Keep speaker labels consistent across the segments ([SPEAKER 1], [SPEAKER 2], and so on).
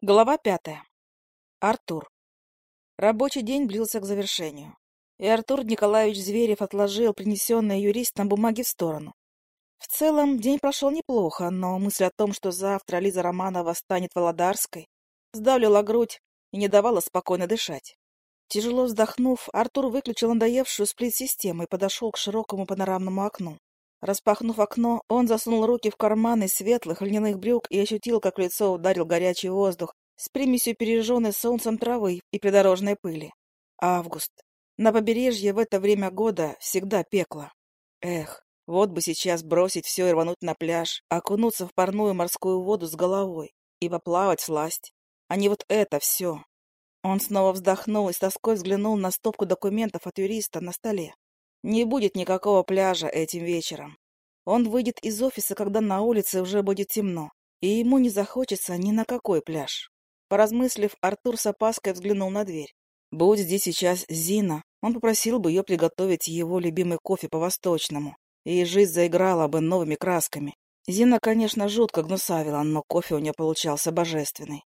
[SPEAKER 1] Глава пятая. Артур. Рабочий день близился к завершению, и Артур Николаевич Зверев отложил принесенные юристом бумаги в сторону. В целом, день прошел неплохо, но мысль о том, что завтра Лиза Романова станет Володарской, сдавлила грудь и не давала спокойно дышать. Тяжело вздохнув, Артур выключил надоевшую сплит-систему и подошел к широкому панорамному окну. Распахнув окно, он засунул руки в карманы светлых льняных брюк и ощутил, как лицо ударил горячий воздух с примесью пережженной солнцем травы и придорожной пыли. Август. На побережье в это время года всегда пекло. Эх, вот бы сейчас бросить все и рвануть на пляж, окунуться в парную морскую воду с головой и поплавать сласть. А не вот это все. Он снова вздохнул и с тоской взглянул на стопку документов от юриста на столе. Не будет никакого пляжа этим вечером. Он выйдет из офиса, когда на улице уже будет темно, и ему не захочется ни на какой пляж. Поразмыслив, Артур с опаской взглянул на дверь. Будь здесь сейчас Зина, он попросил бы ее приготовить его любимый кофе по-восточному, и жизнь заиграла бы новыми красками. Зина, конечно, жутко гнусавила, но кофе у нее получался божественный.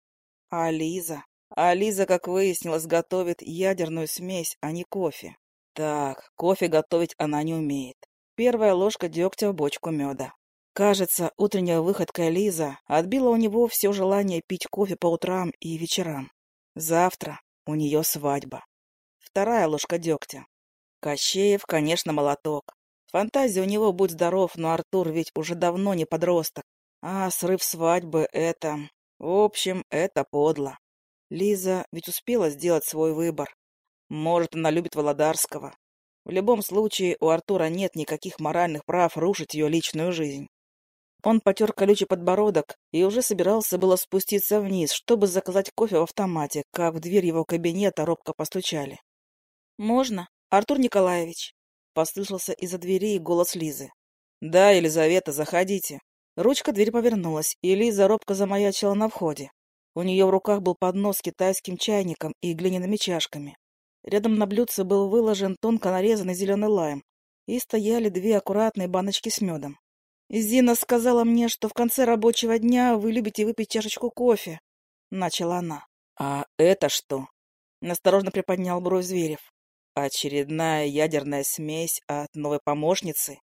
[SPEAKER 1] А Лиза? А Лиза, как выяснилось, готовит ядерную смесь, а не кофе. Так, кофе готовить она не умеет. Первая ложка дегтя в бочку меда. Кажется, утренняя выходка Лиза отбила у него все желание пить кофе по утрам и вечерам. Завтра у нее свадьба. Вторая ложка дегтя. Кощеев, конечно, молоток. Фантазия у него будь здоров, но Артур ведь уже давно не подросток. А срыв свадьбы — это... В общем, это подло. Лиза ведь успела сделать свой выбор. Может, она любит Володарского. В любом случае, у Артура нет никаких моральных прав рушить ее личную жизнь. Он потер колючий подбородок и уже собирался было спуститься вниз, чтобы заказать кофе в автомате, как в дверь его кабинета робко постучали. «Можно, Артур Николаевич?» — послышался из-за двери голос Лизы. «Да, Елизавета, заходите». Ручка дверь повернулась, и Лиза робко замаячила на входе. У нее в руках был поднос с китайским чайником и глиняными чашками. Рядом на блюдце был выложен тонко нарезанный зеленый лайм, и стояли две аккуратные баночки с медом. «Зина сказала мне, что в конце рабочего дня вы любите выпить чашечку кофе», — начала она. «А это что?» — насторожно приподнял бровь Зверев. «Очередная ядерная смесь от новой помощницы?»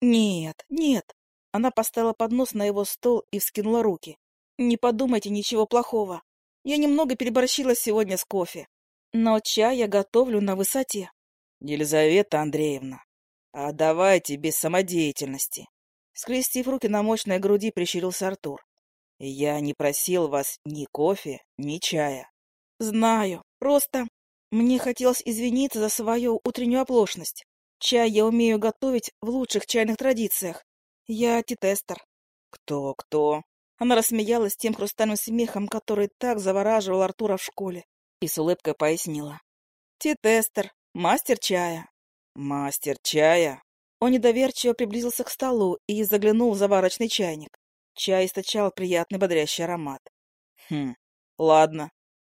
[SPEAKER 1] «Нет, нет». Она поставила поднос на его стол и вскинула руки. «Не подумайте ничего плохого. Я немного переборщила сегодня с кофе. Но чай я готовлю на высоте. Елизавета Андреевна, а давайте без самодеятельности. Скрестив руки на мощной груди, прищурился Артур. Я не просил вас ни кофе, ни чая. Знаю, просто мне хотелось извиниться за свою утреннюю оплошность. Чай я умею готовить в лучших чайных традициях. Я титестер. Кто-кто? Она рассмеялась тем хрустальным смехом, который так завораживал Артура в школе и с улыбкой пояснила. «Ти-тестер, мастер чая». «Мастер чая?» Он недоверчиво приблизился к столу и заглянул в заварочный чайник. Чай источал приятный бодрящий аромат. «Хм, ладно,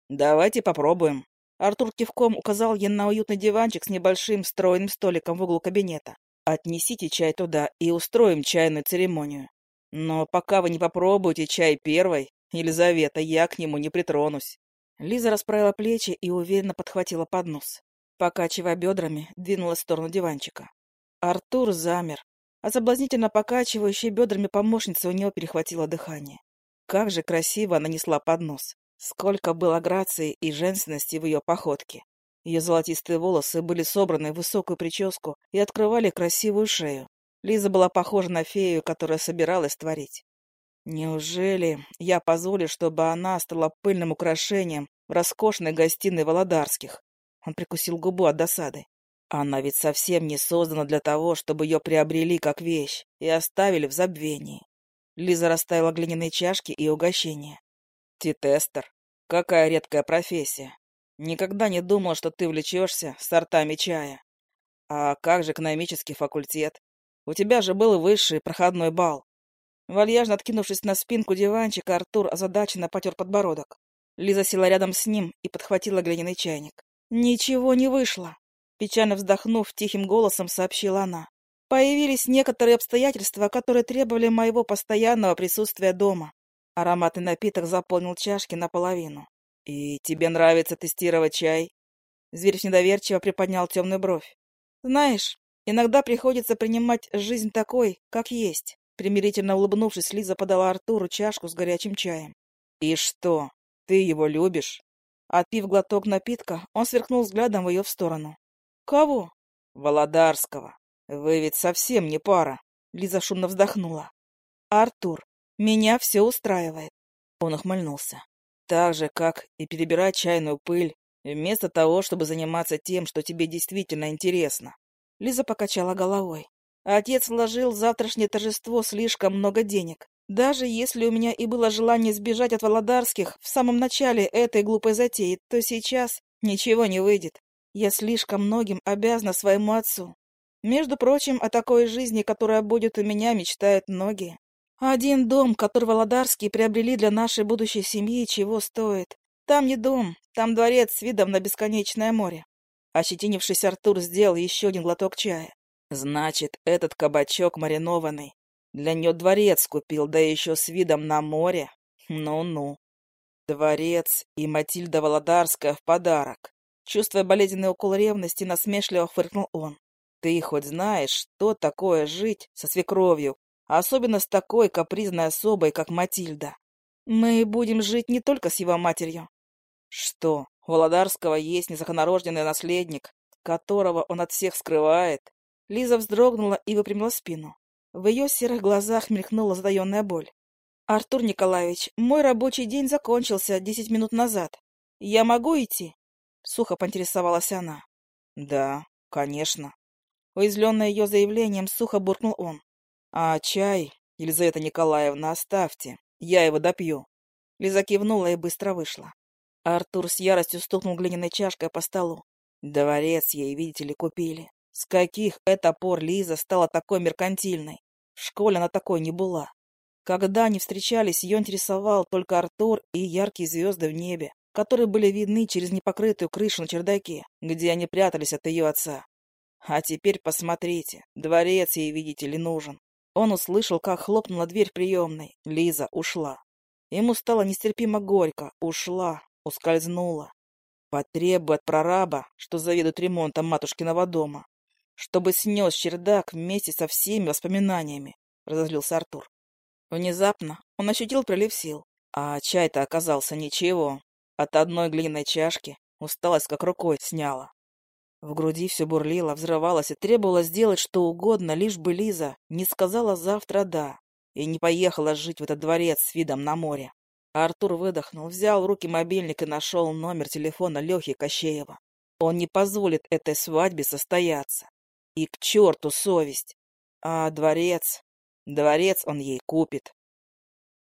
[SPEAKER 1] давайте попробуем». Артур кивком указал ей на уютный диванчик с небольшим встроенным столиком в углу кабинета. «Отнесите чай туда и устроим чайную церемонию. Но пока вы не попробуете чай первой, Елизавета, я к нему не притронусь». Лиза расправила плечи и уверенно подхватила поднос. Покачивая бедрами, двинулась в сторону диванчика. Артур замер, а соблазнительно покачивающей бедрами помощница у него перехватило дыхание. Как же красиво она несла поднос. Сколько было грации и женственности в ее походке. Ее золотистые волосы были собраны в высокую прическу и открывали красивую шею. Лиза была похожа на фею, которая собиралась творить. Неужели я позволю, чтобы она стала пыльным украшением в роскошной гостиной Володарских? Он прикусил губу от досады. Она ведь совсем не создана для того, чтобы ее приобрели как вещь и оставили в забвении. Лиза расставила глиняные чашки и угощения. Титестер. Какая редкая профессия. Никогда не думал, что ты влечешься сортами чая. А как же экономический факультет? У тебя же был высший проходной бал. Вальяжно откинувшись на спинку диванчика, Артур озадаченно потер подбородок. Лиза села рядом с ним и подхватила глиняный чайник. «Ничего не вышло!» Печально вздохнув, тихим голосом сообщила она. «Появились некоторые обстоятельства, которые требовали моего постоянного присутствия дома. Ароматный напиток заполнил чашки наполовину. «И тебе нравится тестировать чай?» Зверев недоверчиво приподнял темную бровь. «Знаешь, иногда приходится принимать жизнь такой, как есть». Примирительно улыбнувшись, Лиза подала Артуру чашку с горячим чаем. «И что, ты его любишь?» Отпив глоток напитка, он сверкнул взглядом в ее в сторону. «Кого?» «Володарского. Вы ведь совсем не пара». Лиза шумно вздохнула. «Артур, меня все устраивает». Он ухмыльнулся. «Так же, как и перебирать чайную пыль, вместо того, чтобы заниматься тем, что тебе действительно интересно». Лиза покачала головой. Отец вложил в завтрашнее торжество слишком много денег. Даже если у меня и было желание сбежать от Володарских в самом начале этой глупой затеи, то сейчас ничего не выйдет. Я слишком многим обязана своему отцу. Между прочим, о такой жизни, которая будет у меня, мечтают многие. Один дом, который Володарские приобрели для нашей будущей семьи, чего стоит. Там не дом, там дворец с видом на бесконечное море. Ощетинившись, Артур сделал еще один глоток чая. Значит, этот кабачок маринованный. Для нее дворец купил, да еще с видом на море. Ну-ну. Дворец и Матильда Володарская в подарок. Чувствуя болезненный укол ревности, насмешливо фыркнул он. Ты хоть знаешь, что такое жить со свекровью, особенно с такой капризной особой, как Матильда? Мы будем жить не только с его матерью. Что, у Володарского есть незаконорожденный наследник, которого он от всех скрывает? Лиза вздрогнула и выпрямила спину. В ее серых глазах мелькнула задаенная боль. «Артур Николаевич, мой рабочий день закончился десять минут назад. Я могу идти?» Сухо поинтересовалась она. «Да, конечно». Уязвленная ее заявлением, сухо буркнул он. «А чай, Елизавета Николаевна, оставьте. Я его допью». Лиза кивнула и быстро вышла. Артур с яростью стукнул глиняной чашкой по столу. Дворец ей, видите ли, купили. С каких это пор Лиза стала такой меркантильной? В школе она такой не была. Когда они встречались, ее интересовал только Артур и яркие звезды в небе, которые были видны через непокрытую крышу на чердаке, где они прятались от ее отца. А теперь посмотрите, дворец ей, видите ли, нужен. Он услышал, как хлопнула дверь приемной. Лиза ушла. Ему стало нестерпимо горько. Ушла, ускользнула. Потребует от прораба, что заведует ремонтом матушкиного дома, чтобы снес чердак вместе со всеми воспоминаниями, — разозлился Артур. Внезапно он ощутил прилив сил, а чай-то оказался ничего. От одной глиняной чашки усталость как рукой сняла. В груди все бурлило, взрывалось и требовалось сделать что угодно, лишь бы Лиза не сказала завтра «да» и не поехала жить в этот дворец с видом на море. Артур выдохнул, взял в руки мобильник и нашел номер телефона Лехи Кощеева. Он не позволит этой свадьбе состояться. И к черту совесть. А дворец... Дворец он ей купит.